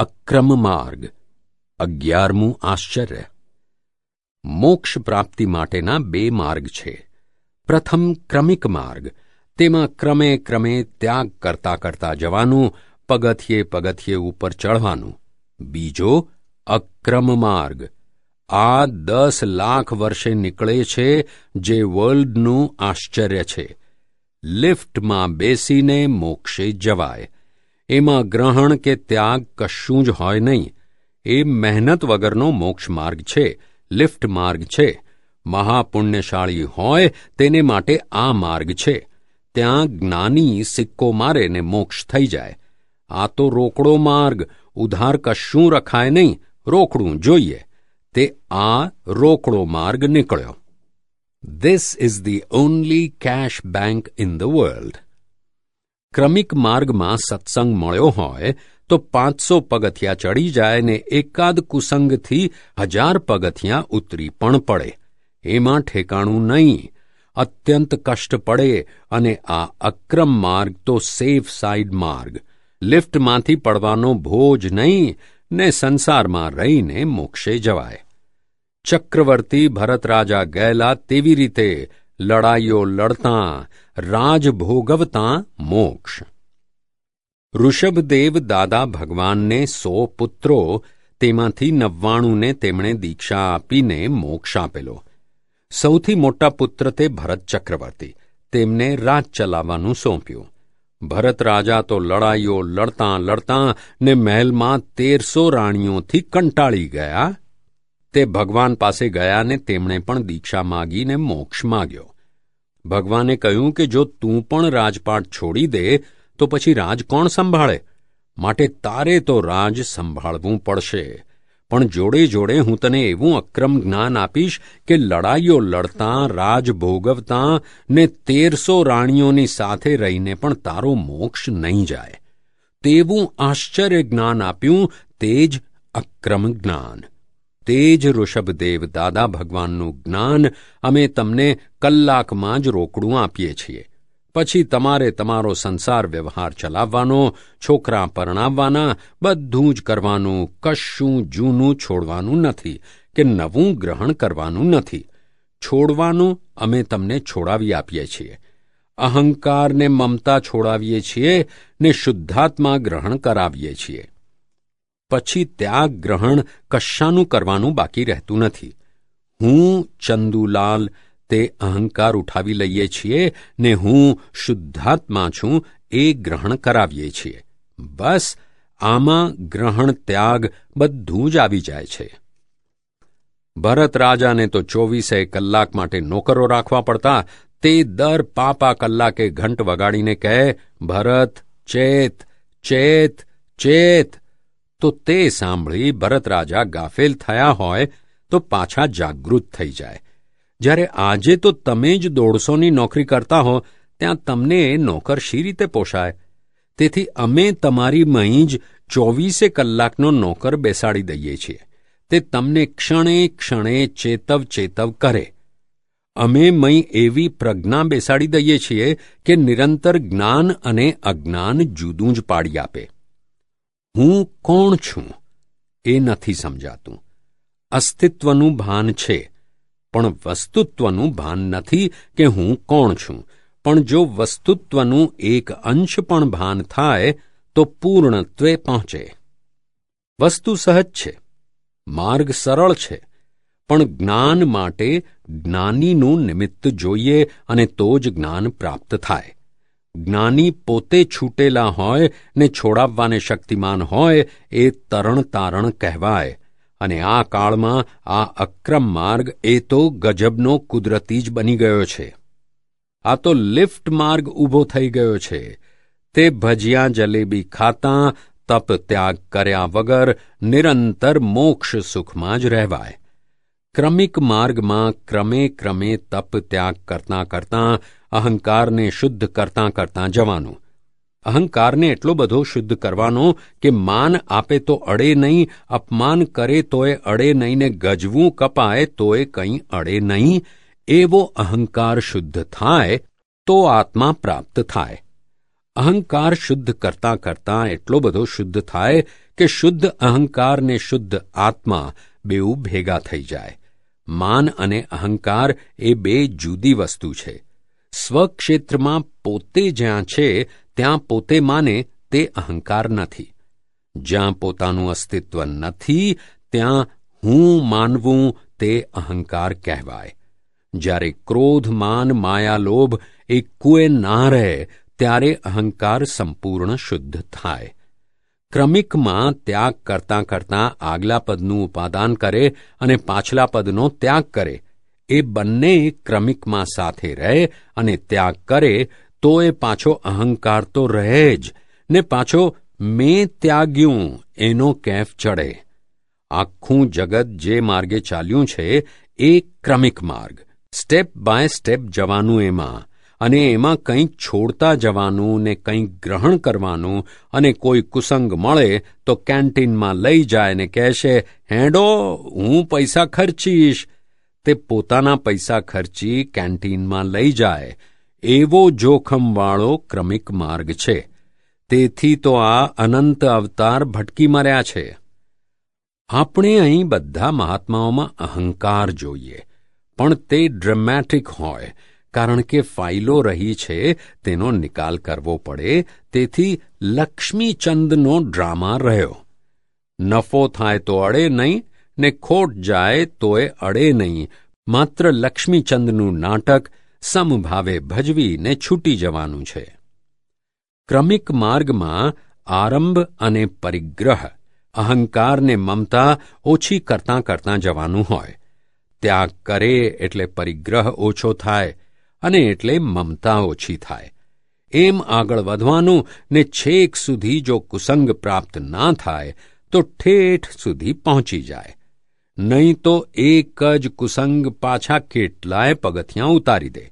અક્રમ માર્ગ અગિયારમું આશ્ચર્ય. મોક્ષ પ્રાપ્તિ માટેના બે માર્ગ છે. પ્રથમ ક્રમિક માર્ગ. તેમાં ક્રમે ક્રમે ત્યાગ કરતા કરતા જવાનું, પગથિયે પગથિયે ઉપર ચઢવાનું. બીજો અક્રમ માર્ગ. આ દસ લાખ વર્ષે નીકળે છે, જે વર્લ્ડનું આશ્ચર્ય છે. લિફ્ટમાં બેસીને મોક્ષે જવાય. એમાં ગ્રહણ કે ત્યાગ કશું જ હોય નહીં. એ મહેનત વગરનો મોક્ષ માર્ગ છે, લિફ્ટ માર્ગ છે. મહાપુણ્યશાળી હોય તેને માટે આ માર્ગ છે. ત્યાં જ્ઞાની સિક્કો મારે ને મોક્ષ થઈ જાય. આ તો રોકડો માર્ગ, ઉધાર કશું રખાય નહીં, રોકડું જોઈએ. તે આ રોકડો માર્ગ નીકળ્યો. This is the only cash bank in the world ક્રમિક માર્ગમાં સત્સંગ મળ્યો હોય તો પાંચસો પગથિયા ચડી જાય ને એકાદ કુસંગથી હજાર પગથિયા ઉતરી પણ પડે. એમાં ઠેકાણું નહીં. અત્યંત કષ્ટ પડે અને આ અક્રમ માર્ગ તો સેફ સાઇડ માર્ગ. લિફ્ટમાંથી પડવાનો ભોજ નહીં ને સંસારમાં રહીને મોક્ષે જવાય. ચક્રવર્તી ભરતરાજા ગયેલા તેવી રીતે લડાઈઓ લડતાં રાજ ભોગવતા મોક્ષ. ઋષભદેવ દાદા ભગવાનને સો પુત્રો, તેમાંથી નવ્વાણુંને તેમણે દીક્ષા આપીને મોક્ષ આપેલો. સૌથી મોટા પુત્ર તે ભરત ચક્રવર્તી, તેમને રાજ ચલાવવાનું સોંપ્યું. ભરત રાજા તો લડાઈઓ લડતાં લડતાં ને મહેલમાં તેરસો રાણીઓથી કંટાળી ગયા. તે ભગવાન પાસે ગયા ને તેમણે પણ દીક્ષા માગીને મોક્ષ માગ્યો. ભગવાને કહ્યું કે જો તું પણ રાજપાટ છોડી દે, તો પછી રાજ કોણ સંભાળે? માટે તારે તો રાજ સંભાળવું પડશે. પણ જોડે જોડે હું તને એવું અક્રમ જ્ઞાન આપીશ કે લડાઈઓ લડતાં, રાજ ભોગવતાં ને તેરસો રાણીઓની સાથે રહીને પણ તારો મોક્ષ નહીં જાય. તેવું આશ્ચર્ય જ્ઞાન આપ્યું, તે જ અક્રમ જ્ઞાન. તે જ ઋષભદેવ દાદા ભગવાનનું જ્ઞાન અમે તમને કલાકમાં જ રોકડું આપીએ છીએ. પછી તમારે તમારો સંસાર વ્યવહાર ચલાવવાનો, છોકરા પરણાવવાના, બધું જ કરવાનું, કશું જૂનું છોડવાનું નથી કે નવું ગ્રહણ કરવાનું નથી. છોડવાનું અમે તમને છોડાવી આપીએ છીએ. અહંકારને મમતા છોડાવીએ છીએ ને શુદ્ધાત્મા ગ્રહણ કરાવીએ છીએ. પછી ત્યાગ ગ્રહણ કશાનું કરવાનું બાકી રહેતું નથી. હું ચંદુલાલ તે અહંકાર ઉઠાવી લઈએ છીએ ને હું શુદ્ધાત્મા છું એ ગ્રહણ કરાવીએ છીએ. બસ, આમાં ગ્રહણ ત્યાગ બધું જ આવી જાય છે. ભરત રાજાને તો ચોવીસે કલાક માટે નોકરો રાખવા પડતા તે દર પાપા કલાકે ઘંટ વગાડીને કહે, ભરત, ચેત ચેત ચેત. તો તે સાંભળી ભરત રાજા ગાફેલ થયા હોય તો પાછા જાગૃત થઈ જાય. જ્યારે આજે તો તમે જ દોઢસોની નોકરી કરતા હો, ત્યાં તમને એ નોકર શી રીતે પોષાય? તેથી અમે તમારી મહી જ ચોવીસે કલાકનો નોકર બેસાડી દઈએ છીએ. તે તમને ક્ષણે ક્ષણે ચેતવ ચેતવ કરે. અમે મય એવી પ્રજ્ઞા બેસાડી દઈએ છીએ કે નિરંતર જ્ઞાન અને અજ્ઞાન જુદું જ પાડી આપે. હું કોણ છું એ નથી સમજાતું. અસ્તિત્વનું ભાન છે, પણ વસ્તુત્વનું ભાન નથી કે હું કોણ છું. પણ જો વસ્તુત્વનું એક અંશ પણ ભાન થાય, તો પૂર્ણત્વે પહોંચે. વસ્તુ સહજ છે, માર્ગ સરળ છે, પણ જ્ઞાન માટે જ્ઞાનીનું નિમિત્ત જોઈએ અને તો જ જ્ઞાન પ્રાપ્ત થાય. જ્ઞાની પોતે છૂટેલા હોય ને છોડાવવાને શક્તિમાન હોય એ તરણ તારણ કહેવાય. અને આ કાળમાં આ અક્રમ માર્ગ એ તો ગજબનો કુદરતી જ બની ગયો છે. આ તો લિફ્ટ માર્ગ ઊભો થઈ ગયો છે. તે ભજીયા જલેબી ખાતા, તપ ત્યાગ કર્યા વગર નિરંતર મોક્ષ સુખમાં જ રહેવાય. ક્રમિક માર્ગમાં ક્રમે ક્રમે તપ ત્યાગ કરતાં કરતાં અહંકારને શુદ્ધ કરતાં કરતાં જવાનું અહંકારને એટલો બધો શુદ્ધ કરવાનો કે માન આપે તો અડે નહીં, અપમાન કરે તોય અડે નહીં ને ગજવું કપાય તોય કંઈ અડે નહીં. એવો અહંકાર શુદ્ધ થાય તો આત્મા પ્રાપ્ત થાય. અહંકાર શુદ્ધ કરતાં કરતાં એટલો બધો શુદ્ધ થાય કે શુદ્ધ અહંકાર ને શુદ્ધ આત્મા બેઉ ભેગા થઈ જાય. માન અને અહંકાર એ બે જુદી વસ્તુ છે. સ્વક્ષેત્રમાં પોતે જ્યાં છે, ત્યાં પોતે માને તે અહંકાર નથી. જ્યાં પોતાનું અસ્તિત્વ નથી, ત્યાં હું માનવું તે અહંકાર કહેવાય. જ્યારે ક્રોધ, માન, માયા, લોભ કુએ ના રહે, ત્યારે અહંકાર સંપૂર્ણ શુદ્ધ થાય. ક્રમિકમાં ત્યાગ કરતાં કરતાં આગલા પદનું ઉપાદાન કરે અને પાછલા પદનો ત્યાગ કરે. એ બંને ક્રમિકમાં સાથે રહે અને ત્યાગ કરે તો એ પાછો અહંકાર તો રહે જ. ને પાછો મેં ત્યાગ્યું, એનો કેફ ચડે. આખું જગત જે માર્ગે ચાલ્યું છે, એ ક્રમિક માર્ગ. સ્ટેપ બાય સ્ટેપ જવાનું એમાં. અને એમાં કંઈક છોડતા જવાનું ને કંઈક ગ્રહણ કરવાનું અને કોઈ કુસંગ મળે તો કેન્ટીનમાં લઈ જાય ને કહેશે, હેંડો, હું પૈસા ખર્ચીશ. તે પોતાના પૈસા ખર્ચી કેન્ટીનમાં લઈ જાય. એવો જોખમવાળો ક્રમિક માર્ગ છે. તેથી તો આ અનંત અવતાર ભટકી મર્યા છે. આપણે અહીં બધા મહાત્માઓમાં અહંકાર જોઈએ, પણ તે ડ્રામેટિક હોય. કારણ કે ફાઇલો રહી છે, તેનો નિકાલ કરવો પડે, તેથી લક્ષ્મીચંદનો ડ્રામા રહ્યો. નફો થાય તો અડે નહીં, ને ખોટ જાય તોય અડે નહીં. માત્ર લક્ષ્મીચંદનું નાટક સમભાવે ભજવીને છૂટી જવાનું છે. ક્રમિક માર્ગમાં આરંભ અને પરિગ્રહ અહંકારને મમતા ઓછી કરતાં કરતાં જવાનું હોય. ત્યાગ કરે એટલે પરિગ્રહ ઓછો થાય અને એટલે મમતા ઓછી થાય. એમ આગળ વધવાનું ને છેક સુધી જો કુસંગ પ્રાપ્ત ના થાય, તો ઠેઠ સુધી પહોંચી જાય. નહીં તો એક જ કુસંગ પાછા કેટલાય પગથિયાં ઉતારી દે.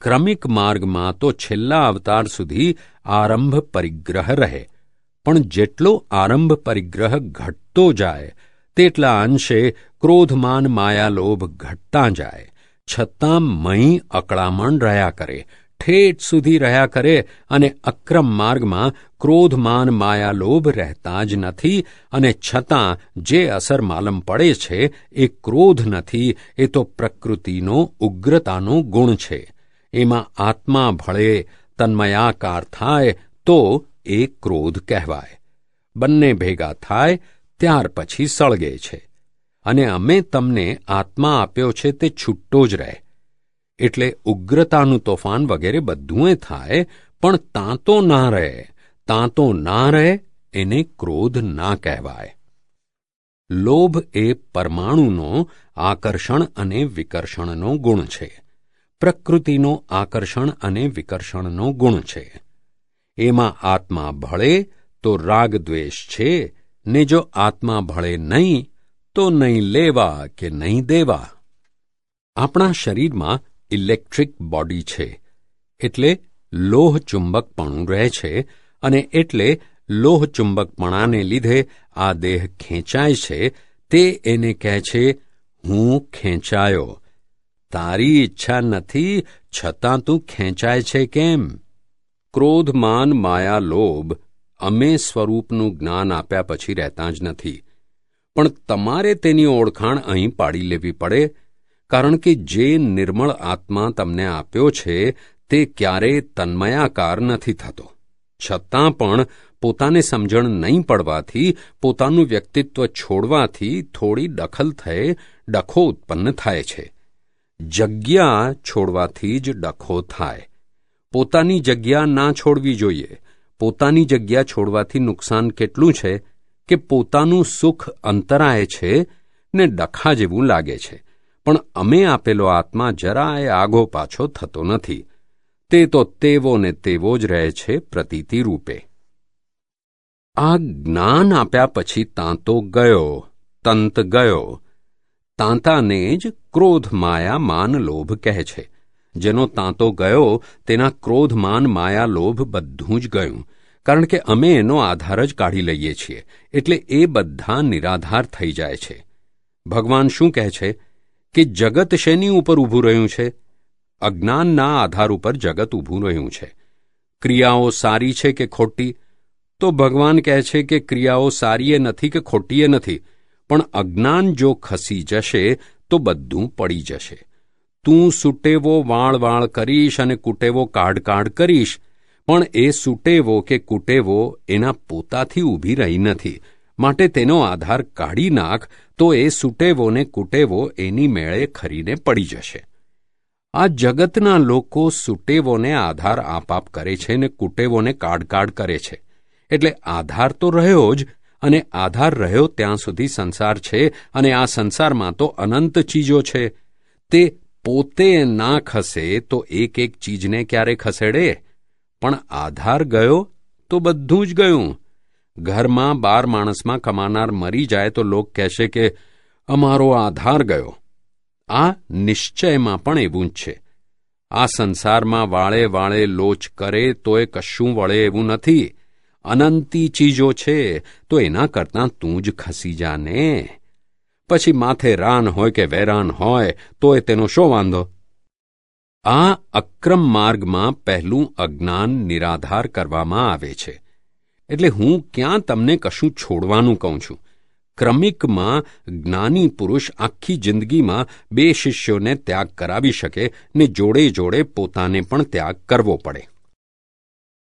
ક્રમિક માર્ગમાં તો છેલ્લા અવતાર સુધી આરંભ પરિગ્રહ રહે. પણ જેટલો આરંભ પરિગ્રહ ઘટતો જાય, તેટલા અંશે ક્રોધમાન માયાલોભ ઘટતા જાય. છતાં મહી અકળામણ રહ્યા કરે, ઠેઠ સુધી રહ્યા કરે અને અક્રમ માર્ગમાં ક્રોધમાન માયાલોભ રહેતા જ નથી અને છતાં જે અસર માલમ પડે છે એ ક્રોધ નથી, એ તો પ્રકૃતિનો ઉગ્રતાનો ગુણ છે. એમાં આત્મા ભળે, તન્મયાકાર થાય તો એ ક્રોધ કહેવાય. બંને ભેગા થાય, ત્યાર પછી સળગે છે. અને અમે તમને આત્મા આપ્યો છે તે છૂટો જ રહે. એટલે ઉગ્રતાનું તોફાન વગેરે બધુંય થાય, પણ તાંતો ના રહે. તાંતો ના રહે, એને ક્રોધ ના કહેવાય. લોભ એ પરમાણુનો આકર્ષણ અને વિકર્ષણનો ગુણ છે. પ્રકૃતિનો આકર્ષણ અને વિકર્ષણનો ગુણ છે. એમાં આત્મા ભળે તો રાગ દ્વેષ છે, ને જો આત્મા ભળે નહીં તો નહીં લેવા કે નહીં દેવા? આપણા શરીરમાં ઇલેક્ટ્રિક બોડી છે, એટલે લોહ ચુંબકપણું રહે છે અને એટલે લોહ ચુંબકપણાને લીધે આ દેહ ખેંચાય છે, તે એને કહે છે, હું ખેંચાયો. તારી ઈચ્છા નથી, છતાં તું ખેંચાય છે કેમ? ક્રોધમાન માયા લોભ અમે સ્વરૂપનું જ્ઞાન આપ્યા પછી રહેતા જ નથી. પણ તમારે તેની ઓળખાણ અહીં પાડી લેવી પડે, કારણ કે જે નિર્મળ આત્મા તમને આપ્યો છે, તે ક્યારેય તન્મયાકાર નથી થતો. છતાં પણ પોતાને સમજણ નહીં પડવાથી, પોતાનું વ્યક્તિત્વ છોડવાથી થોડી દખલ થઈ ડખો ઉત્પન્ન થાય છે. જગ્યા છોડવાથી જ ડખો થાય. પોતાની જગ્યા ના છોડવી જોઈએ. પોતાની જગ્યા છોડવાથી નુકસાન કેટલું છે? કે પોતાનું સુખ અંતરાય છે ને ડખા જેવું લાગે છે. પણ અમે આપેલો આત્મા જરાય આગો પાછો થતો નથી. તે તો તેવો ને તેવો જ રહે છે પ્રતીતિ રૂપે. આ જ્ઞાન આપ્યા પછી તાંતો ગયો, તંત ગયો. તાંતાને જ ક્રોધ માયા માન લોભ કહે છે. જેનો તાંતો ગયો, તેના ક્રોધ માન માયા લોભ બધું જ ગયું. કારણ કે અમે એનો આધાર જ કાઢી લઈએ છીએ, એટલે એ બધા નિરાધાર થઈ જાય છે. ભગવાન શું કહે છે? કે જગત શેની ઉપર ઊભું રહ્યું છે? અજ્ઞાનના આધાર ઉપર જગત ઊભું રહ્યું છે. ક્રિયાઓ સારી છે કે ખોટી? તો ભગવાન કહે છે કે ક્રિયાઓ સારીએ નથી કે ખોટીએ નથી, પણ અજ્ઞાન જો ખસી જશે તો બધું પડી જશે. તું સુટેવો વાળ વાળ કરીશ અને કુટેવો કાઢ કાઢ કરીશ પણ એ સુટેવો કે કુટેવો એના પોતાથી ઊભી રહી નથી. માટે તેનો આધાર કાઢી નાખ તો એ સુટેવો ને કુટેવો એની મેળે ખરીને પડી જશે. આ જગતના લોકો સુટેવોને આધાર આપાપ કરે છે ને કુટેવોને કાઢ કાઢ કરે છે. એટલે આધાર તો રહ્યો જ અને આધાર રહ્યો ત્યાં સુધી સંસાર છે અને આ સંસારમાં તો અનંત ચીજો છે. તે પોતે ના ખસે તો એક એક ચીજને ક્યારે ખસેડે? પણ આધાર ગયો તો બધું જ ગયું. ઘરમાં બાર માણસમાં કમાનાર મરી જાય તો લોક કહેશે કે અમારો આધાર ગયો. આ નિશ્ચયમાં પણ એવું જ છે. આ સંસારમાં વાળે વાળે લોચ કરે તોય કશું વળે એવું નથી. અનંતી ચીજો છે તો એના કરતાં તું જ ખસી જા ને. પછી માથે રાન હોય કે વેરાન હોય તોય તેનો શો વાંધો? આ અક્રમ માર્ગમાં પહેલું અજ્ઞાન નિરાધાર કરવામાં આવે છે. એટલે હું ક્યાં તમને કશું છોડવાનું કહું છું. ક્રમિકમાં જ્ઞાની પુરુષ આખી જિંદગીમાં બે શિષ્યોને ત્યાગ કરાવી શકે ને જોડે જોડે પોતાને પણ ત્યાગ કરવો પડે.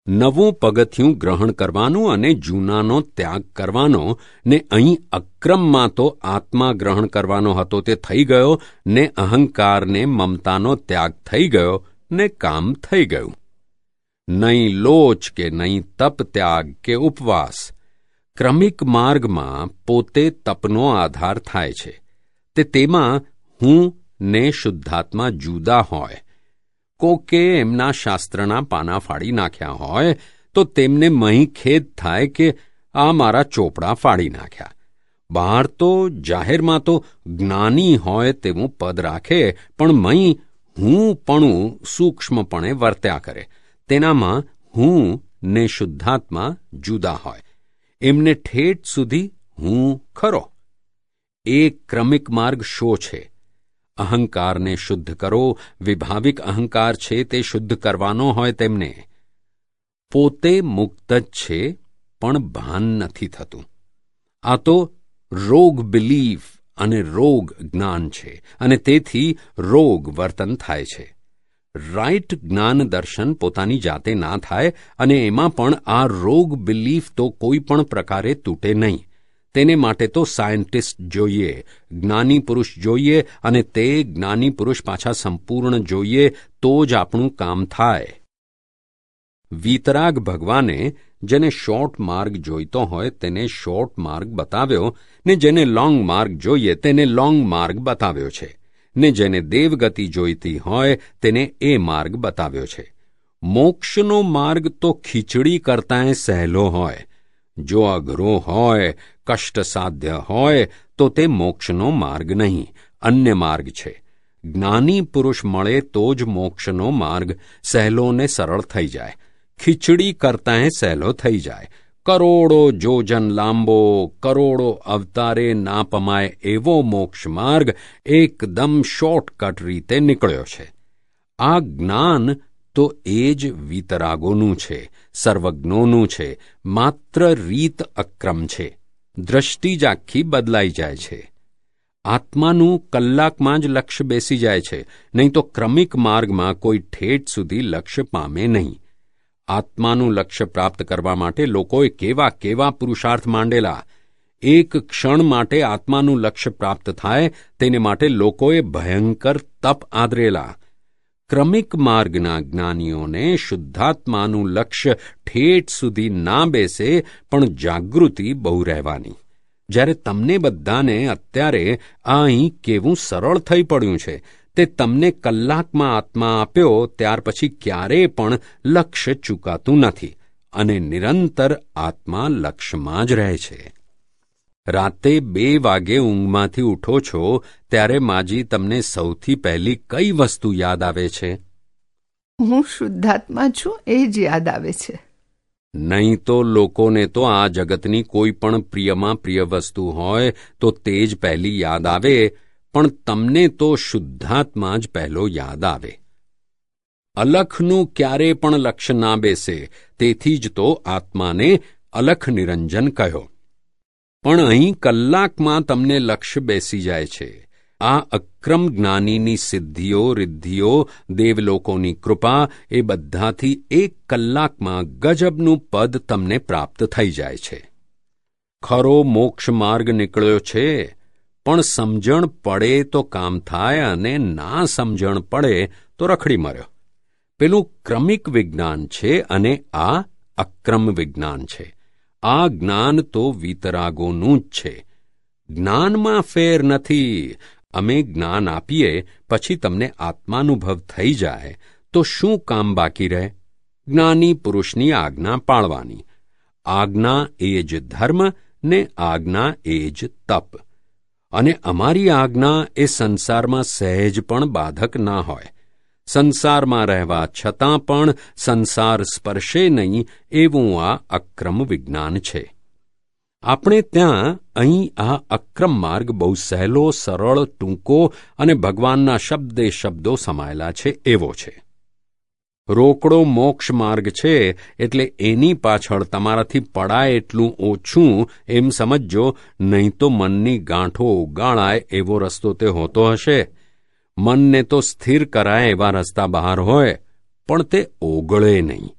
નવું પગથિયું ગ્રહણ કરવાનું અને જૂનાનો ત્યાગ કરવાનો ને અહીં અક્રમમાં તો આત્મા ગ્રહણ કરવાનો હતો તે થઈ ગયો, ને અહંકારને મમતાનો ત્યાગ થઈ ગયો, ને કામ થઈ ગયું. નહીં લોચ કે નહીં તપ ત્યાગ કે ઉપવાસ. ક્રમિક માર્ગમાં પોતે તપનો આધાર થાય છે. તે તેમાં હું ને શુદ્ધાત્મા જુદા હોય. કોકે એમના શાસ્ત્રના પાના ફાડી નાખ્યા હોય, તો તેમને મહી ખેદ થાય કે આ મારા ચોપડા ફાડી નાખ્યા. બહાર તો, જાહેરમાં તો જ્ઞાની હોય તેવું પદ રાખે, પણ મહી હું પણું સૂક્ષ્મપણે વર્ત્યા કરે. તેનામાં હું ને શુદ્ધાત્મા જુદા હોય. એમને ઠેઠ સુધી હું ખરો. એ ક્રમિક માર્ગ શો છે? અહંકારને શુદ્ધ કરો, વિભાવિક અહંકાર છે તે શુદ્ધ કરવાનો હોય તેમને. પોતે મુક્ત જ છે, પણ ભાન નથી થતું. આ તો રોગ બિલીફ અને રોગ જ્ઞાન છે, અને તેથી રોગ વર્તન થાય છે. રાઇટ જ્ઞાન દર્શન પોતાની જાતે ના થાય, અને એમાં પણ આ રોગ બિલીફ તો કોઈ પણ પ્રકારે તૂટે નહીં. તેને માટે તો સાયન્ટિસ્ટ જોઈએ, જ્ઞાની પુરુષ જોઈએ અને તે જ્ઞાની પુરુષ પાછા સંપૂર્ણ જોઈએ તો જ આપણું કામ થાય. વીતરાગ ભગવાને જેને શોર્ટ માર્ગ જોઈતો હોય તેને શોર્ટ માર્ગ બતાવ્યો, ને જેને લોંગ માર્ગ જોઈએ તેને લોંગ માર્ગ બતાવ્યો છે, ને જેને દેવગતિ જોઈતી હોય તેને એ માર્ગ બતાવ્યો છે. મોક્ષનો માર્ગ તો ખીચડી કરતાંય સહેલો હોય જો અઘરો હોય, કષ્ટસાધ્ય હોય, તો તે મોક્ષનો માર્ગ નહીં, અન્ય માર્ગ છે. જ્ઞાની પુરુષ મળે તો જ મોક્ષનો માર્ગ સહેલો ને સરળ થઈ જાય. ખીચડી કરતાંય સહેલો થઈ જાય. કરોડો જોજન લાંબો, કરોડો અવતારે ના પમાય એવો મોક્ષ માર્ગ એકદમ શોર્ટકટ રીતે નીકળ્યો છે. આ જ્ઞાન તો એ જ વીતરાગોનું છે, સર્વજ્ઞોનું છે, માત્ર રીત અક્રમ છે. દ્રષ્ટિ જ આખી બદલાઈ જાય છે. આત્માનું કલાકમાં જ લક્ષ્ય બેસી જાય છે, નહીં તો ક્રમિક માર્ગમાં કોઈ ઠેઠ સુધી લક્ષ્ય પામે નહીં. આત્માનું લક્ષ્ય પ્રાપ્ત કરવા માટે લોકોએ કેવા કેવા પુરુષાર્થ માંડેલા. એક ક્ષણ માટે આત્માનું લક્ષ્ય પ્રાપ્ત થાય, તેને માટે લોકોએ ભયંકર તપ આદરેલા. ક્રમિક માર્ગના જ્ઞાનીઓને શુદ્ધાત્માનું લક્ષ્ય ઠેઠ સુધી ના બેસે, પણ જાગૃતિ બહુ રહેવાની. જ્યારે તમને બધાને અત્યારે આ અહીં કેવું સરળ થઈ પડ્યું છે, તે તમને કલાકમાં આત્મા આપ્યો, ત્યાર પછી ક્યારેય પણ લક્ષ્ય ચૂકાતું નથી, અને નિરંતર આત્મા લક્ષ્યમાં જ રહે છે. રાતે બે વાગે ઊંઘમાંથી ઉઠો છો ત્યારે માજી તમને સૌથી પહેલી કઈ વસ્તુ યાદ આવે છે? હું શુદ્ધાત્મા છું એ જ યાદ આવે છે. નહીં તો લોકોને તો આ જગતની કોઈ પણ પ્રિયમાં પ્રિય વસ્તુ હોય તો તે જ પહેલી યાદ આવે પણ તમને તો શુદ્ધાત્મા જ પહેલો યાદ આવે. અલખનું ક્યારે પણ લક્ષ્ય ના બેસે તેથી જ તો આત્માને અલખ નિરંજન કહ્યો. પણ અહીં કલાકમાં તમને લક્ષ્ય બેસી જાય છે. આ અક્રમ જ્ઞાનીની સિદ્ધિઓ, રિદ્ધિઓ, દેવલોકોની કૃપા એ બધાથી એક કલાકમાં ગજબનું પદ તમને પ્રાપ્ત થઈ જાય છે. ખરો મોક્ષ માર્ગ નીકળ્યો છે, પણ સમજણ પડે તો કામ થાય અને ના સમજણ પડે તો રખડી મર્યો. પેલું ક્રમિક વિજ્ઞાન છે અને આ અક્રમ વિજ્ઞાન છે. આ જ્ઞાન તો વીતરાગોનું જ છે. જ્ઞાનમાં ફેર નથી. અમે જ્ઞાન આપીએ, પછી તમને આત્માનુભવ થઈ જાય. તો શું કામ બાકી રહે? જ્ઞાની પુરુષની આજ્ઞા પાળવાની. આજ્ઞા એ જ ધર્મ ને આજ્ઞા એ જ તપ. અને અમારી આજ્ઞા એ સંસારમાં સહેજ પણ બાધક ના હોય. સંસારમાં રહેવા છતાં પણ સંસાર સ્પર્શે નહીં એવું આ અક્રમ વિજ્ઞાન છે. આપણે ત્યાં અહીં આ અક્રમ માર્ગ બહુ સહેલો, સરળ, ટૂંકો અને ભગવાનના શબ્દે શબ્દો સમાયેલા છે, એવો છે. રોકડો મોક્ષ માર્ગ છે, એટલે એની પાછળ તમારાથી પડાય એટલું ઓછું એમ સમજજો, નહીં તો મનની ગાંઠો ઉગાળાય એવો રસ્તો તે હોતો હશે. મનને તો સ્થિર કરાય એવા રસ્તા બહાર હોય, પણ તે ઓગળે નહીં.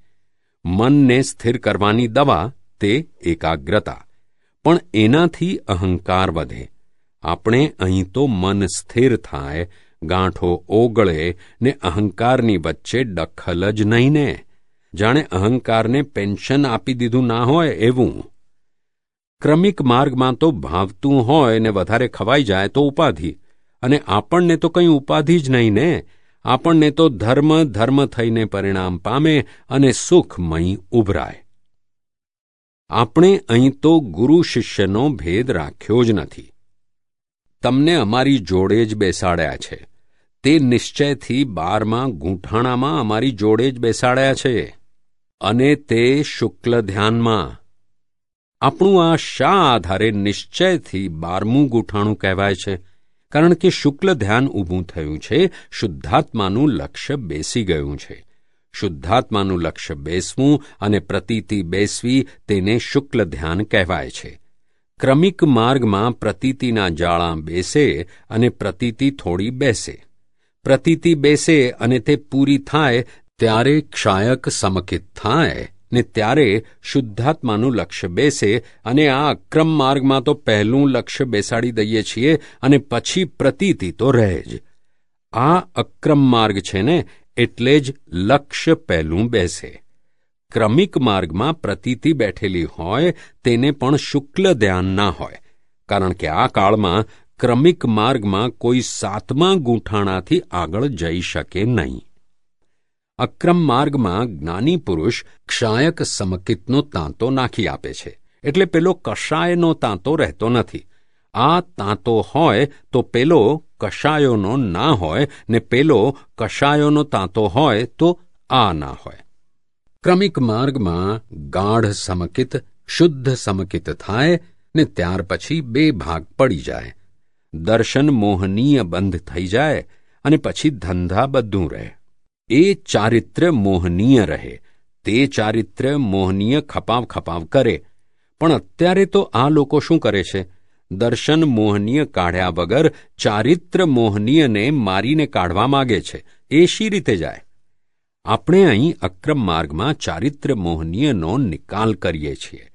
મનને સ્થિર કરવાની દવા તે એકાગ્રતા. પણ એનાથી અહંકાર વધે. આપણે અહીં તો મન સ્થિર થાય, ગાંઠો ઓગળે ને અહંકારની વચ્ચે ડખલ જ નહીં ને. જાણે અહંકારને પેન્શન આપી દીધું ના હોય એવું. ક્રમિક માર્ગમાં તો ભાવતું હોય ને વધારે ખવાઈ જાય તો ઉપાધિ. અને આપણને તો કંઈ ઉપાધિ જ નહીં ને. આપણને તો ધર્મ ધર્મ થઈને પરિણામ પામે અને સુખમય ઉભરાય. આપણે અહીં તો ગુરુ શિષ્યનો ભેદ રાખ્યો જ નથી. તમને અમારી જોડે જ બેસાડ્યા છે. તે નિશ્ચયથી બારમાં ગૂંઠાણામાં અમારી જોડે જ બેસાડ્યા છે. અને તે શુક્લ ધ્યાનમાં. આપણું આ શા આધારે નિશ્ચયથી બારમું ગૂંઠાણું કહેવાય છે? કારણ કે શુક્લ ધ્યાન ઊભું થયું છે, શુદ્ધાત્માનું લક્ષ્ય બેસી ગયું છે. શુદ્ધાત્માનું લક્ષ્ય બેસવું અને પ્રતીતિ બેસવી તેને શુક્લ ધ્યાન કહેવાય છે. ક્રમિક માર્ગમાં પ્રતીતિના જાળા બેસે અને પ્રતીતિ થોડી બેસે. પ્રતીતિ બેસે અને તે પૂરી થાય ત્યારે ક્ષાયક સમકિત થાય. ને ત્યારે શુદ્ધાત્માનું લક્ષ્ય બેસે અને આ અક્રમ માર્ગમાં તો પહેલું લક્ષ્ય બેસાડી દઈએ છીએ અને પછી પ્રતીતિ તો રહે જ. આ અક્રમ માર્ગ છે ને એટલે જ લક્ષ્ય પહેલું બેસે. ક્રમિક માર્ગમાં પ્રતીતિ બેઠેલી હોય તેને પણ શુક્લ ધ્યાન ના હોય, કારણ કે આ કાળમાં ક્રમિક માર્ગમાં કોઈ સાતમા ગૂંઠાણાથી આગળ જઈ શકે નહીં. અક્રમ માર્ગમાં જ્ઞાની પુરુષ ક્ષાયક સમકિતનો તાંતો નાખી આપે છે. એટલે પેલો કષાયનો તાંતો રહેતો નથી. આ તાંતો હોય તો પેલો કષાયોનો ના હોય ને પેલો કષાયોનો તાંતો હોય તો આ ના હોય. ક્રમિક માર્ગમાં ગાઢ સમકિત, શુદ્ધ સમકિત થાય ને ત્યાર પછી બે ભાગ પડી જાય. દર્શન મોહનીય બંધ થઈ જાય અને પછી ધંધા બધું રહે. એ ચારિત્ર્ય મોહનીય રહે, તે ચારિત્ર્ય મોહનીય ખપાવ ખપાવ કરે. પણ અત્યારે તો આ લોકો શું કરે છે? દર્શન મોહનીય કાઢ્યા વગર ચારિત્ર મોહનીયને મારીને કાઢવા માગે છે. એ શી રીતે જાય? આપણે અહીં અક્રમ માર્ગમાં ચારિત્ર મોહનીયનો નિકાલ કરીએ છીએ.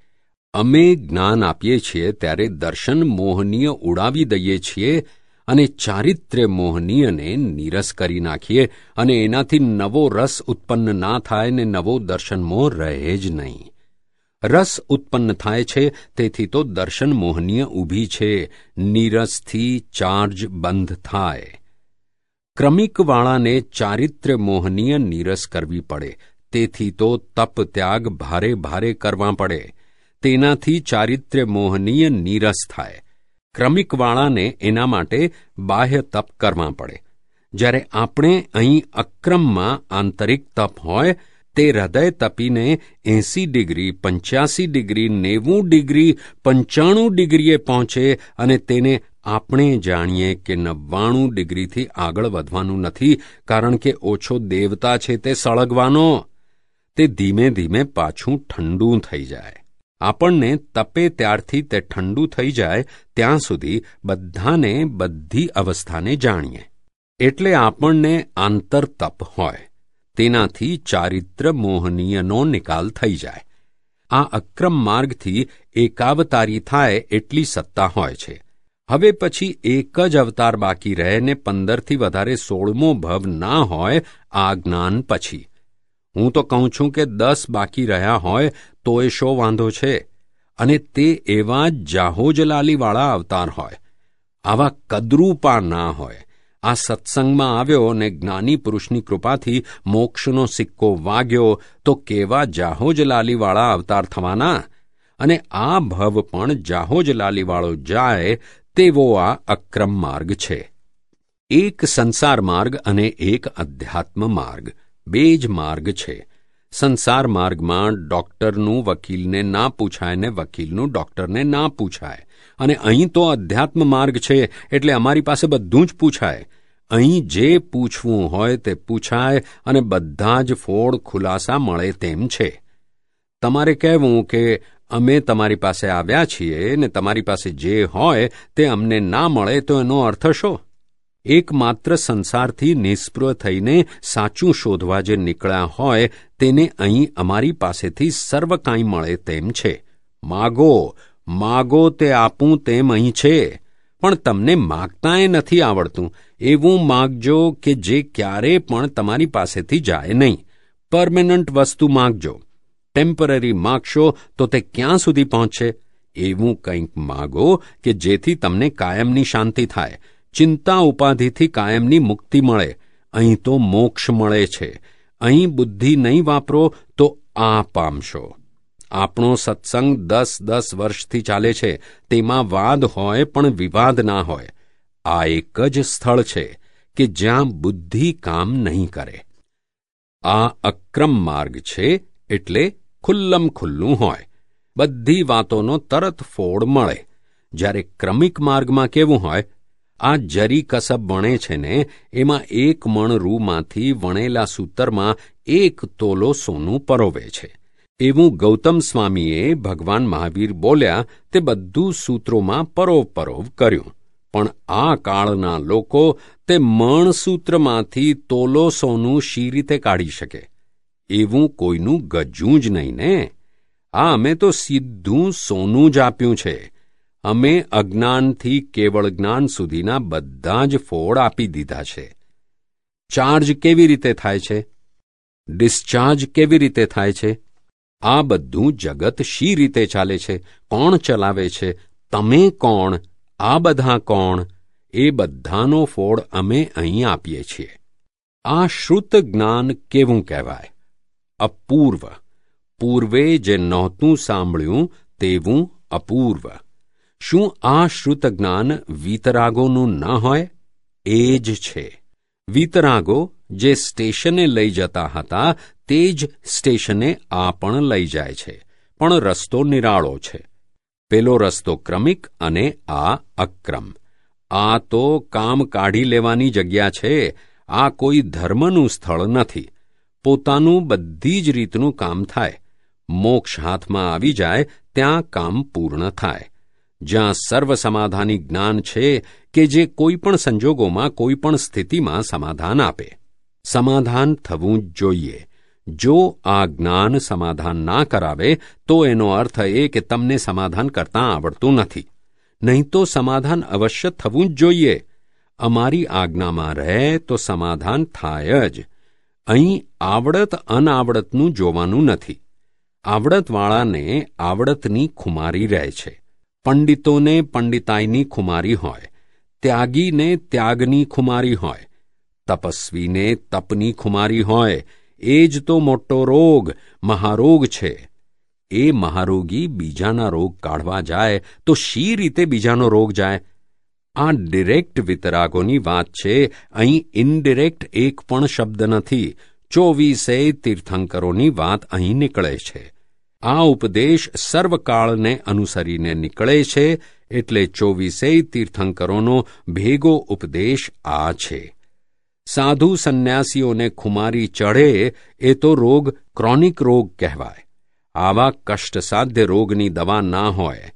અમે જ્ઞાન આપીએ છીએ ત્યારે દર્શન મોહનીય ઉડાવી દઈએ છીએ અને ચારિત્ર્ય મોહનીયને નીરસ કરી નાખીએ અને એનાથી નવો રસ ઉત્પન્ન ના થાય ને નવો દર્શન મોહ રહે જ નહીં. રસ ઉત્પન્ન થાય છે, તેથી તો દર્શન મોહનીય ઊભી છે, નીરસથી ચાર્જ બંધ થાય. ક્રમિકવાળાને ચારિત્ર્ય મોહનીય નીરસ કરવી પડે, તેથી તો તપ ત્યાગ ભારે ભારે કરવા પડે. તેનાથી ચારિત્ર્ય મોહનીય નીરસ થાય. ક્રમિકવાળાને એના માટે બાહ્ય તપ કરવા પડે. જ્યારે આપણે અહીં અક્રમમાં આંતરિક તપ હોય, તે હૃદય તપીને એંસી ડિગ્રી, પંચ્યાસી ડિગ્રી, નેવું ડિગ્રી, પંચાણું ડિગ્રીએ પહોંચે અને તેને આપણે જાણીએ કે નવ્વાણું ડિગ્રીથી આગળ વધવાનું નથી, કારણ કે ઓછો દેવતા છે તે સળગવાનો. તે ધીમે ધીમે પાછું ઠંડુ થઈ જાય. આપણને તપે ત્યારથી તે ઠંડુ થઈ જાય ત્યાં સુધી બધાને બધી અવસ્થાને જાણીએ. એટલે આપણને આંતર તપ હોય. તેનાથી ચારિત્ર મોહનીયનો નિકાલ થઈ જાય. આ અક્રમ માર્ગથી એકાવતારી થાય એટલી સત્તા હોય છે. હવે પછી એક જ અવતાર બાકી રહે ને પંદરથી વધારે સોળમો ભવ ના હોય આ જ્ઞાન પછી. હું તો કહું છું કે દસ બાકી રહ્યા હોય તો એ શો વાંધો છે. અને તે એવા જાહોજલાલીવાળા અવતાર હોય. આવા કદરૂપા ના હોય. આ સત્સંગમાં આવ્યો અને જ્ઞાની પુરુષની કૃપાથી મોક્ષનો સિક્કો વાગ્યો તો કેવા જાહોજલાલીવાળા અવતાર થવાના? અને આ ભવ પણ જાહોજલાલીવાળો જાય તેવો આ અક્રમ માર્ગ છે. એક સંસાર માર્ગ અને એક અધ્યાત્મ માર્ગ. બે જ માર્ગ છે. સંસાર માર્ગમાં ડોક્ટરનું વકીલને ના પૂછાય ને વકીલનું ડોક્ટરને ના પૂછાય. અને અહીં તો અધ્યાત્મ માર્ગ છે, એટલે અમારી પાસે બધું જ પૂછાય. અહીં જે પૂછવું હોય તે પૂછાય અને બધા જ ફોડ ખુલાસા મળે તેમ છે. તમારે કહેવું કે અમે તમારી પાસે આવ્યા છીએ ને તમારી પાસે જે હોય તે અમને ના મળે તો એનો અર્થ શો? એકમાત્ર સંસારથી નિષ્પૃહ થઈને સાચું શોધવા જે નીકળ્યા હોય, તેને અહીં અમારી પાસેથી સર્વ કાંઈ મળે તેમ છે. માગો માગો તે આપું તેમ અહીં છે. પણ તમને માગતાંય નથી આવડતું. એવું માગજો કે જે ક્યારે પણ તમારી પાસેથી જાય નહીં. પરમેનન્ટ વસ્તુ માગજો. ટેમ્પરરી માગશો તો તે ક્યાં સુધી પહોંચશે? એવું કંઈક માગો કે જેથી તમને કાયમની શાંતિ થાય. ચિંતા ઉપાધિથી કાયમની મુક્તિ મળે, અહીં તો મોક્ષ મળે છે. અહીં બુદ્ધિ નહીં વાપરો તો આ પામશો. આપણો સત્સંગ દસ દસ વર્ષથી ચાલે છે. તેમાં વાદ હોય પણ વિવાદ ના હોય. આ એક જ સ્થળ છે કે જ્યાં બુદ્ધિ કામ નહીં કરે. આ અક્રમ માર્ગ છે એટલે ખુલ્લમ ખુલ્લું હોય. બધી વાતોનો તરત ફોડ મળે. જ્યારે ક્રમિક માર્ગમાં કેવું હોય આ જરી કસબ વણે છે ને, એમાં એક મણ રૂમાંથી વણેલા સૂતરમાં એક તોલો સોનું પરોવે છે. એવું ગૌતમ સ્વામીએ ભગવાન મહાવીર બોલ્યા તે બધું સૂત્રોમાં પરોવ પરોવ કર્યું. પણ આ કાળના લોકો તે મણ સૂત્રમાંથી તોલો સોનું શી રીતે કાઢી શકે? એવું કોઈનું ગજ્જું જ નહીં ને? આ અમે તો સીધું સોનું જ આપ્યું છે. અમે અજ્ઞાનથી કેવળ જ્ઞાન સુધીના બધા જ ફોડ આપી દીધા છે. ચાર્જ કેવી રીતે થાય છે? ડિસ્ચાર્જ કેવી રીતે થાય છે? આ બધું જગત શી રીતે ચાલે છે? કોણ ચલાવે છે? તમે કોણ? આ બધા કોણ? એ બધાનો ફોડ અમે અહીં આપીએ છીએ. આ શ્રુત જ્ઞાન કેવું કહેવાય? અપૂર્વ. પૂર્વે જે નહોતું સાંભળ્યું, તેવું અપૂર્વ. શું આ શ્રુત જ્ઞાન વીતરાગોનું ન હોય? એ જ છે. વીતરાગો જે સ્ટેશને લઈ જતા હતા, તે જ સ્ટેશને આ પણ લઈ જાય છે. પણ રસ્તો નિરાળો છે. પેલો રસ્તો ક્રમિક અને આ અક્રમ. આ તો કામ કાઢી લેવાની જગ્યા છે. આ કોઈ ધર્મનું સ્થળ નથી. પોતાનું બધી જ રીતનું કામ થાય. મોક્ષ હાથમાં આવી જાય, ત્યાં કામ પૂર્ણ થાય. જ્યાં સર્વસમાધાની જ્ઞાન છે કે જે કોઈ પણ સંજોગોમાં, કોઈ પણ સ્થિતિમાં સમાધાન આપે. સમાધાન થવું જ જોઈએ. જો આ જ્ઞાન સમાધાન ના કરાવે, તો એનો અર્થ એ કે તમને સમાધાન કરતાં આવડતું નથી. નહીં તો સમાધાન અવશ્ય થવું જ જોઈએ. અમારી આજ્ઞામાં રહે તો સમાધાન થાય જ. અહીં આવડત અનાવડતનું જોવાનું નથી. આવડતવાળાને આવડતની ખુમારી રહે છે. પંડિતોને પંડિતાઈની ખુમારી હોય, ત્યાગીને ત્યાગની ખુમારી હોય, તપસ્વીને તપની ખુમારી હોય, એ જ તો મોટો રોગ, મહારોગ છે. એ મહારોગી બીજાના રોગ કાઢવા જાય તો શી રીતે બીજાનો રોગ જાય? આ ડિરેક્ટ વિતરાગોની વાત છે, અહીં ઇનડિરેક્ટ એક પણ શબ્દ નથી, ચોવીસે તીર્થંકરોની વાત અહીં નીકળે છે. આ ઉપદેશ સર્વકાળને અનુસરીને નીકળે છે એટલે ચોવીસેય તીર્થંકરોનો ભેગો ઉપદેશ આ છે. સાધુ સંન્યાસીઓને ખુમારી ચઢે એ તો રોગ, ક્રોનિક રોગ કહેવાય. આવા કષ્ટસાધ્ય રોગની દવા ના હોય.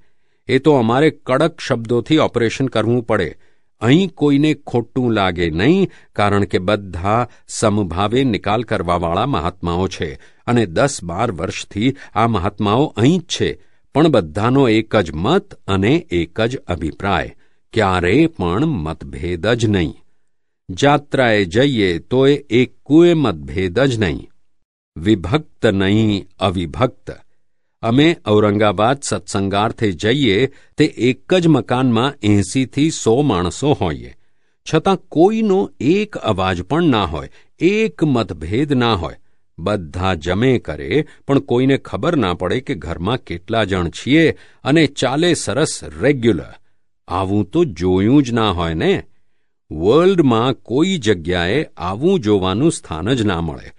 એ તો અમારે કડક શબ્દોથી ઓપરેશન કરવું પડે. અહીં કોઈને ખોટું લાગે નહીં, કારણ કે બધા સમભાવે નિકાલ કરવાવાળા મહાત્માઓ છે. અને દસ બાર વર્ષથી આ મહાત્માઓ અહીં જ છે, પણ બધાનો એક જ મત અને એક જ અભિપ્રાય, ક્યારે પણ મતભેદ જ નહીં. જાત્રાએ જઈએ તોય એક કુએ મતભેદ જ નહીં. વિભક્ત નહીં, અવિભક્ત. અમે ઔરંગાબાદ સત્સંગાર્થે જઈએ તે એક જ મકાનમાં એંસીથી સો માણસો હોઈએ. છતાં કોઈનો એક અવાજ પણ ના હોય, એક મતભેદ ના હોય. બધા જમે કરે, પણ કોઈને ખબર ના પડે કે ઘરમાં કેટલા જણ છીએ અને ચાલે સરસ રેગ્યુલર આવું તો જોયું જ ના હોય ને. વર્લ્ડમાં કોઈ જગ્યાએ આવું જોવાનું સ્થાન જ ના મળે.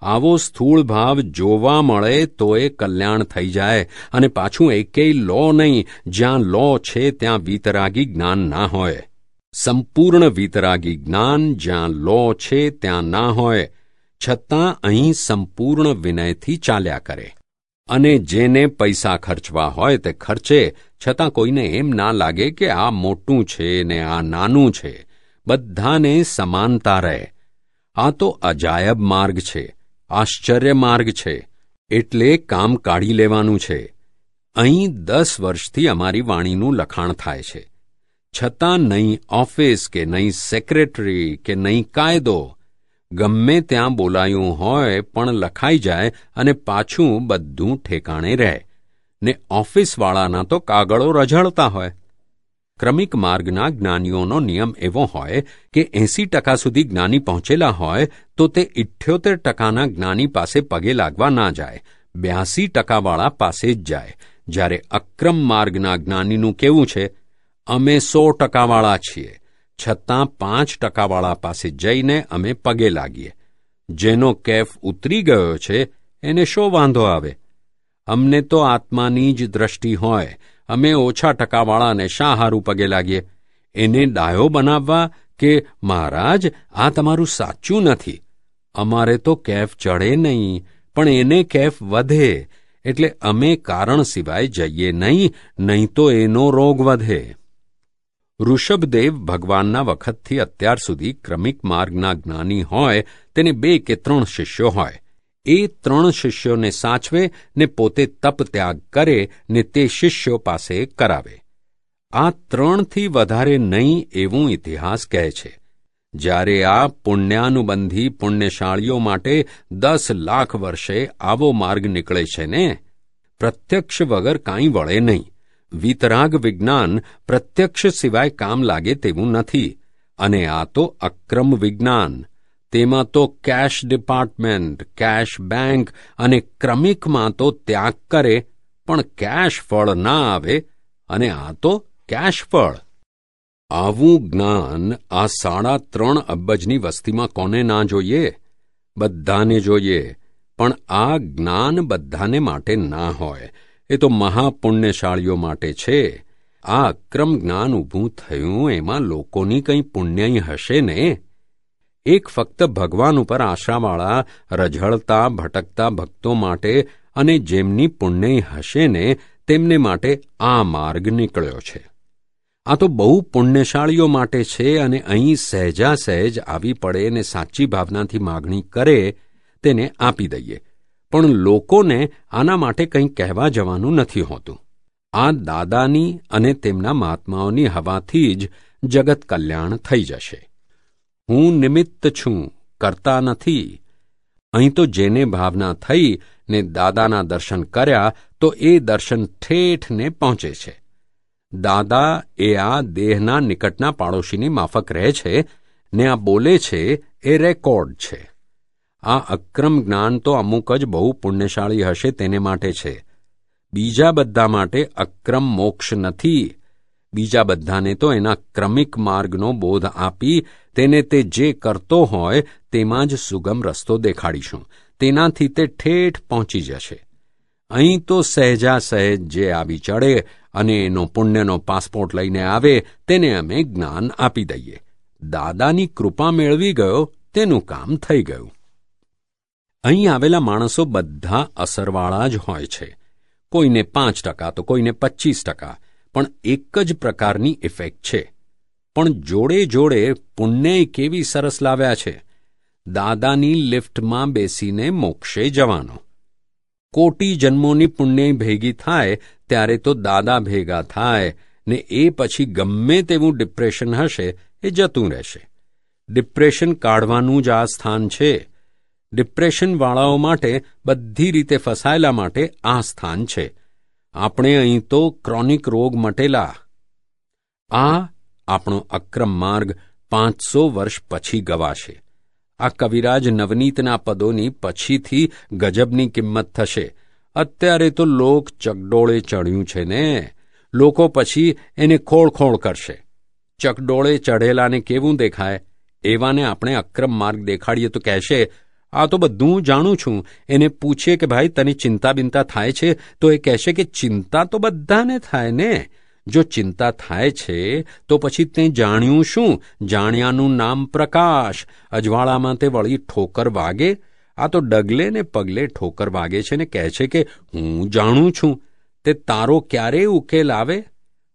આવો સ્થૂળ ભાવ જોવા મળે તો એ કલ્યાણ થઈ જાય અને પાછું એકેય લો નહીં, જ્યાં લો છે ત્યાં વીતરાગી જ્ઞાન ના હોય. સંપૂર્ણ વીતરાગી જ્ઞાન જ્યાં લો છે ત્યાં ના હોય. છતાં અહીં સંપૂર્ણ વિનયથી ચાલ્યા કરે. અને જેને પૈસા ખર્ચવા હોય તે ખર્ચે, છતાં કોઈને એમ ના લાગે કે આ મોટું છે ને આ નાનું છે. બધાને સમાનતા રહે. આ તો અજાયબ માર્ગ છે. આશ્ચર્ય માર્ગ છે. એટલે કામ કાઢી લેવાનું છે. અહીં દસ વર્ષથી અમારી વાણીનું લખાણ થાય છે. છતાં નહીં ઓફિસ કે નહીં સેક્રેટરી કે નહીં કાયદો ગમે ત્યાં બોલાયું હોય પણ લખાઈ જાય અને પાછું બધું ઠેકાણે રહે. ને ઓફિસવાળાના તો કાગળો રઝળતા હોય. ક્રમિક માર્ગના જ્ઞાનીઓનો નિયમ એવો હોય કે એંસી ટકા સુધી જ્ઞાની પહોંચેલા હોય તો તે ઇઠ્યોતેર ટકાના જ્ઞાની પાસે પગે લાગવા ના જાય. બ્યાસી ટકાવાળા પાસે જ જાય. જ્યારે અક્રમ માર્ગના જ્ઞાનીનું કેવું છે? અમે સો ટકાવાળા છીએ. છતાં પાંચ ટકાવાળા પાસે જઈને અમે પગે લાગીએ. જેનો કેફ ઉતરી ગયો છે, એને શો વાંધો આવે? અમને તો આત્માની જ દ્રષ્ટિ હોય. અમે ઓછા ટકાવાળાને શા હારું પગે લાગીએ? એને ડાયો બનાવવા કે, મહારાજ, આ તમારું સાચું નથી. અમારે તો કેફ ચડે નહીં, પણ એને કેફ વધે. એટલે અમે કારણ સિવાય જઈએ નહીં નહીં તો એનો રોગ વધે. ઋષભદેવ ભગવાનના વખતથી અત્યાર સુધી ક્રમિક માર્ગના જ્ઞાની હોય, તેને બે કે ત્રણ શિષ્યો હોય. એ ત્રણ શિષ્યોને સાચવે ને પોતે તપ ત્યાગ કરે ને તે શિષ્યો પાસે કરાવે. આ ત્રણથી વધારે નહીં એવું ઇતિહાસ કહે છે. જ્યારે આ પુણ્યાનુબંધી પુણ્યશાળીઓ માટે દસ લાખ વર્ષે આવો માર્ગ નીકળે છે ને? પ્રત્યક્ષ વગર કાંઈ વળે નહીં. વિતરાગ વિજ્ઞાન પ્રત્યક્ષ સિવાય કામ લાગે તેવું નથી. અને આ તો અક્રમ વિજ્ઞાન. તેમાં તો કેશ ડિપાર્ટમેન્ટ, કેશ બેંક અને ક્રમિકમાં તો ત્યાગ કરે, પણ કેશ ફળ ના આવે અને આ તો કેશ ફળ. આવું જ્ઞાન આ સાડા ત્રણ અબજની વસ્તીમાં કોને ના જોઈએ? બધાને જોઈએ, પણ આ જ્ઞાન બધાને માટે ના હોય. એ તો મહાપુણ્યશાળીઓ માટે છે. આ અક્રમ જ્ઞાન ઊભું થયું, એમાં લોકોની કંઈ પુણ્ય હશે ને? એક ફક્ત ભગવાન ઉપર આશાવાળા, રઝળતા, ભટકતા ભક્તો માટે અને જેમની પુણ્ય હશે ને, તેમને માટે આ માર્ગ નીકળ્યો છે. આ તો બહુ પુણ્યશાળીઓ માટે છે અને અહીં સહેજા સહેજ આવી પડે ને સાચી ભાવનાથી માગણી કરે, તેને આપી દઈએ. પણ લોકોને આના માટે કંઈ કહેવા જવાનું નથી હોતું. આ દાદાની અને તેમના મહાત્માઓની હવાથી જ જગત કલ્યાણ થઈ જશે. હું નિમિત્ત છું, કરતા નથી. અહીં તો જેને ભાવના થઈ ને દાદાના દર્શન કર્યા, તો એ દર્શન ઠેઠને પહોંચે છે. દાદા એ આ દેહના નિકટના પાડોશીની માફક રહે છે ને આ બોલે છે, એ રેકોર્ડ છે. આ અક્રમ જ્ઞાન તો અમુક જ બહુ પુણ્યશાળી હશે તેને માટે છે. બીજા બધા માટે અક્રમ મોક્ષ નથી. બીજા બધાને તો એના ક્રમિક માર્ગનો બોધ આપી તેને તે જે કરતો હોય તેમાં જ સુગમ રસ્તો દેખાડીશું. તેનાથી તે ઠેઠ પહોંચી જશે. અહીં તો સહેજા સહેજ જે આવી ચડે અને એનો પુણ્યનો પાસપોર્ટ લઈને આવે તેને અમે જ્ઞાન આપી દઈએ. દાદાની કૃપા મેળવી ગયો, તેનું કામ થઈ ગયું. અહીં આવેલા માણસો બધા અસરવાળા જ હોય છે. કોઈને પાંચ ટકા તો કોઈને પચીસ ટકા, પણ એક જ પ્રકારની ઇફેક્ટ છે. પણ જોડે જોડે પુણ્ય કેવી સરસ લાવ્યા છે. દાદાની લિફ્ટમાં બેસીને મોક્ષે જવાનો. કોટી જન્મોની પુણ્ય ભેગી થાય, ત્યારે તો દાદા ભેગા થાય, ને એ પછી ગમે તેવું ડિપ્રેશન હશે, એ જતું રહેશે. ડિપ્રેશન કાઢવાનું જ આ સ્થાન છે. ડિપ્રેશનવાળાઓ માટે બધી રીતે ફસાયેલા માટે આ સ્થાન છે. આપણે અહીં તો ક્રોનિક રોગ મટેલા. આ આપણો અક્રમ માર્ગ પાંચસો વર્ષ પછી ગવાશે. આ કવિરાજ નવનીતના પદોની પછીથી ગજબની કિંમત થશે. અત્યારે તો લોક ચકડોળે ચડ્યું છે ને. લોકો પછી એને ખોળખોળ કરશે. ચકડોળે ચઢેલાને કેવું દેખાય? એવાને આપણે અક્રમ માર્ગ દેખાડીએ તો કહેશે આ તો બધું જાણું છું. એને પૂછીએ કે ભાઈ, તને ચિંતા બિંતા થાય છે? તો એ કહેશે કે, ચિંતા તો બધાને થાય ને. જો ચિંતા થાય છે, તો પછી તે જાણ્યું શું? જાણ્યાનું નામ પ્રકાશ. અજવાળામાં તે વળી ઠોકર વાગે. આ તો ડગલે ને પગલે ઠોકર વાગે છે ને કહે છે કે, હું જાણું છું. તે તારો ક્યારે ઉકેલ આવે?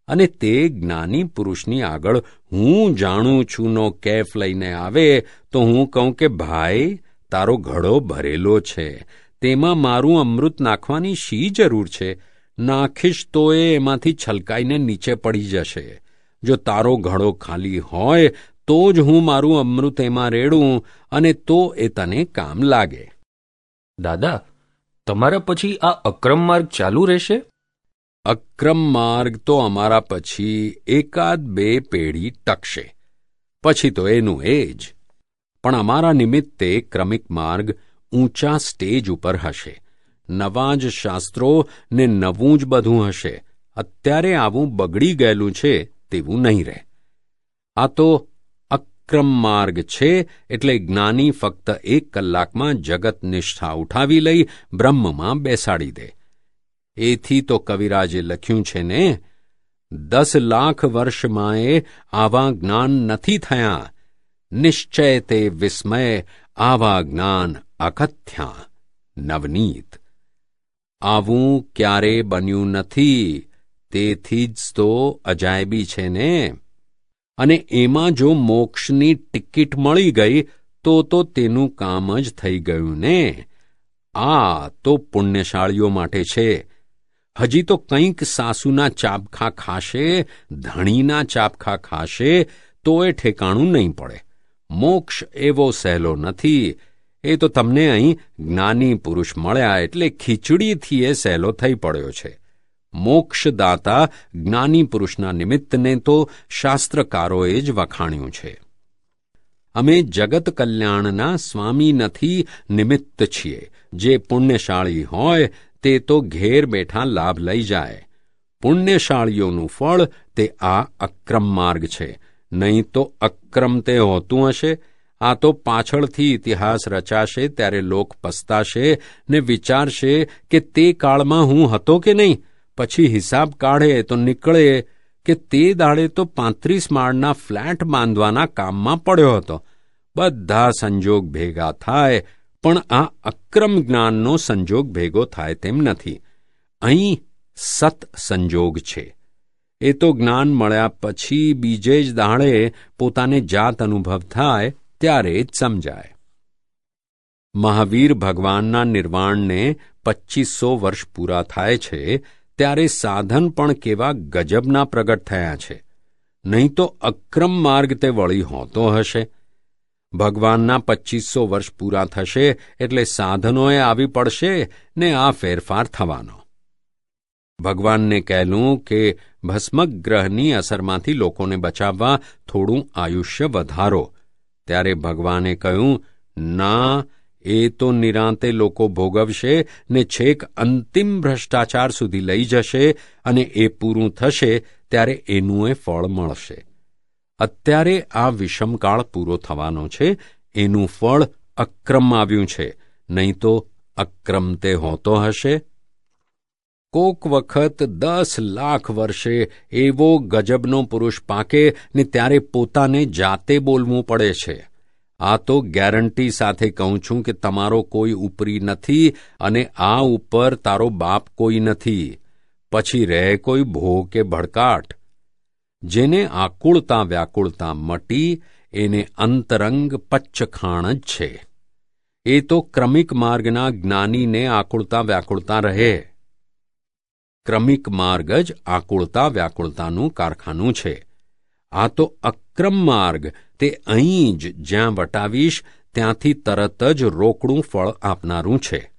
અને તે જ્ઞાની પુરુષની આગળ હું જાણું છું નો કેફ લઈને આવે. તો હું કહું કે, ભાઈ તારો ઘડો ભરેલો છે. તેમાં મારું અમૃત નાખવાની શી જરૂર છે? નાખીશ તો એ એમાંથી છલકાઈને નીચે પડી જશે. જો તારો ઘડો ખાલી હોય તો જ હું મારું અમૃત એમાં રેડું અને તો એ તને કામ લાગે. દાદા તમારા પછી આ અક્રમ માર્ગ ચાલુ રહેશે? અક્રમ માર્ગ તો અમારા પછી એકાદ બે પેઢી ટકશે. પછી તો એનું એ જ. પણ અમારા નિમિત્તે ક્રમિક માર્ગ ઊંચા સ્ટેજ ઉપર હશે. નવા જ શાસ્ત્રો ને નવું જ બધું હશે. અત્યારે આવું બગડી ગયેલું છે તેવું નહીં રહે. આ તો અક્રમ માર્ગ છે એટલે જ્ઞાની ફક્ત એક કલાકમાં જગત નિષ્ઠા ઉઠાવી લઈ બ્રહ્મમાં બેસાડી દે. એથી તો કવિરાજે લખ્યું છે ને, દસ લાખ વર્ષમાં એ આવા જ્ઞાન નથી થયા. નિશ્ચય તે વિસ્મય આવા જ્ઞાન અકથ્યા નવનીત આવું ક્યારે બન્યું નથી તેથી જ તો અજાયબી છે ને અને એમાં જો મોક્ષની ટિકિટ મળી ગઈ તો તો તેનું કામ જ થઈ ગયું ને આ તો પુણ્યશાળીઓ માટે છે હજી તો કંઈક સાસુના ચાપખા ખાશે ધણીના ચાપખા ખાશે તો એ ઠેકાણું નહીં પડે મોક્ષ એવો સહેલો નથી. એ તો તમને અહીં જ્ઞાની પુરુષ મળ્યા એટલે ખીચડીથી એ સહેલો થઈ પડ્યો છે. મોક્ષદાતા જ્ઞાની પુરુષના નિમિત્તને તો શાસ્ત્રકારોએ જ વખાણ્યું છે. અમે જગત કલ્યાણના સ્વામી નથી નિમિત્ત છીએ. જે પુણ્યશાળી હોય તે તો ઘેર બેઠા લાભ લઈ જાય. પુણ્યશાળીઓનું ફળ તે આ અક્રમ માર્ગ છે. નહીં તો અક્રમ તે હોતું હશે, આ તો પાછળથી ઇતિહાસ રચાશે, ત્યારે લોક પસ્તાશે ને વિચારશે કે તે કાળમાં હું હતો કે નહીં. પછી હિસાબ કાઢે તો નીકળે કે તે દાડે તો પાંત્રીસ માળના ફ્લેટ બાંધવાના કામમાં પડ્યો હતો. બધા સંજોગ ભેગા થાય, પણ આ અક્રમ જ્ઞાનનો સંજોગ ભેગો થાય તેમ નથી. અહીં સત સંજોગ છે. એ તો જ્ઞાન મળ્યા પછી બીજે જ દાણે પોતાને જાત અનુભવ થાય, ત્યારે જ સમજાય. મહાવીર ભગવાનના નિર્વાણને પચ્ચીસો વર્ષ પૂરા થાય છે, ત્યારે સાધન પણ કેવા ગજબના પ્રગટ થયા છે. નહીં તો અક્રમ માર્ગ તે વળી હોતો હશે. ભગવાનના પચ્ચીસો વર્ષ પૂરા થશે એટલે સાધનોએ આવી પડશે ને આ ફેરફાર થવાનો. ભગવાનને કહેલું કે ભસ્મગ્રહની અસરમાંથી લોકોને બચાવવા થોડું આયુષ્ય વધારો. ત્યારે ભગવાને કહ્યું, ના, એ તો નિરાંતે લોકો ભોગવશે ને છેક અંતિમ ભ્રષ્ટાચાર સુધી લઈ જશે અને એ પૂરું થશે ત્યારે એનું એ ફળ મળશે. અત્યારે આ વિષમકાળ પૂરો થવાનો છે, એનું ફળ અક્રમ આવ્યું છે, નહીં તો અક્રમ તે હોતો હશે. કોક વખત દસ લાખ વર્ષે એવો ગજબનો પુરુષ પાકે ને ત્યારે પોતાને જાતે બોલવું પડે છે. આ તો ગેરંટી સાથે કહું છું કે તમારો કોઈ ઉપરી નથી અને આ ઉપર તારો બાપ કોઈ નથી. પછી રહે કોઈ ભો કે ભડકાટ. જેને આકુળતા વ્યાકુળતા મટી, એને અંતરંગ પચ્છખાણ જ છે. એ તો ક્રમિક માર્ગના જ્ઞાનીને આકુળતા વ્યાકુળતા રહે. ક્રમિક માર્ગ જ આકુળતા વ્યાકુળતાનું કારખાનું છે. આ તો અક્રમ માર્ગ. તે અહીં જ જ્યાં વટાવીશ, ત્યાંથી તરત જ રોકડું ફળ આપનારું છે.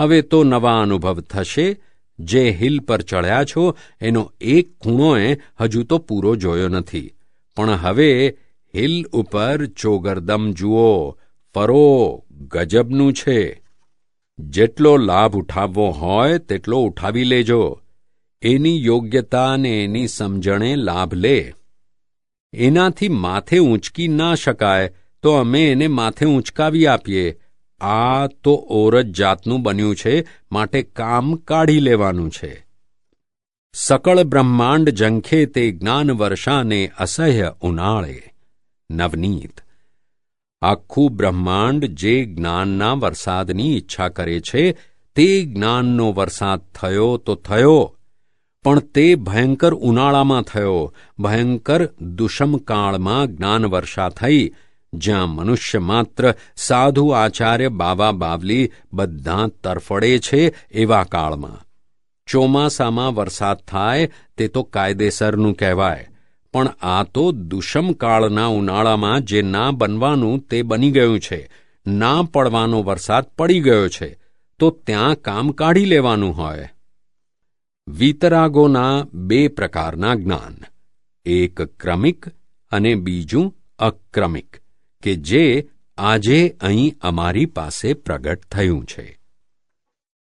હવે તો નવા અનુભવ થશે. જે હિલ પર ચડ્યા છો, એનો એક ખૂણોએ હજુ તો પૂરો જોયો નથી. પણ હવે હિલ ઉપર ચોગરદમ જુઓ. ફરો, ગજબનું છે. જેટલો લાભ ઉઠાવવો હોય તેટલો ઉઠાવી લેજો. એની યોગ્યતા અને એની સમજણે લાભ લે. એનાથી માથે ઊંચકી ના શકાય તો અમે એને માથે ઊંચકાવી આપીએ. આ તો ઓરજ જાતનું બન્યું છે, માટે કામ કાઢી લેવાનું છે. સકળ બ્રહ્માંડ જંખે તે જ્ઞાન વર્ષાને અસહ્ય ઉનાળે. નવનીત આખું બ્રહ્માંડ જે જ્ઞાનના વરસાદની ઈચ્છા કરે છે, તે જ્ઞાનનો વરસાદ થયો તો થયો. પણ તે ભયંકર ઉનાળામાં થયો. ભયંકર દુષમકાળમાં જ્ઞાન વર્ષા થઈ. જ્યાં મનુષ્ય માત્ર સાધુ આચાર્ય બાવા બાવલી બધા તરફડે છે એવા કાળમાં. ચોમાસામાં વરસાદ થાય તે તો કાયદેસરનું કહેવાય. પણ આ તો દુષમકાળના ઉનાળામાં જે ના બનવાનું તે બની ગયું છે. ના પડવાનો વરસાદ પડી ગયો છે. તો ત્યાં કામ કાઢી લેવાનું હોય. વિતરાગોના બે પ્રકારના જ્ઞાન. એક ક્રમિક અને બીજું અક્રમિક, કે જે આજે અહીં અમારી પાસે પ્રગટ થયું છે.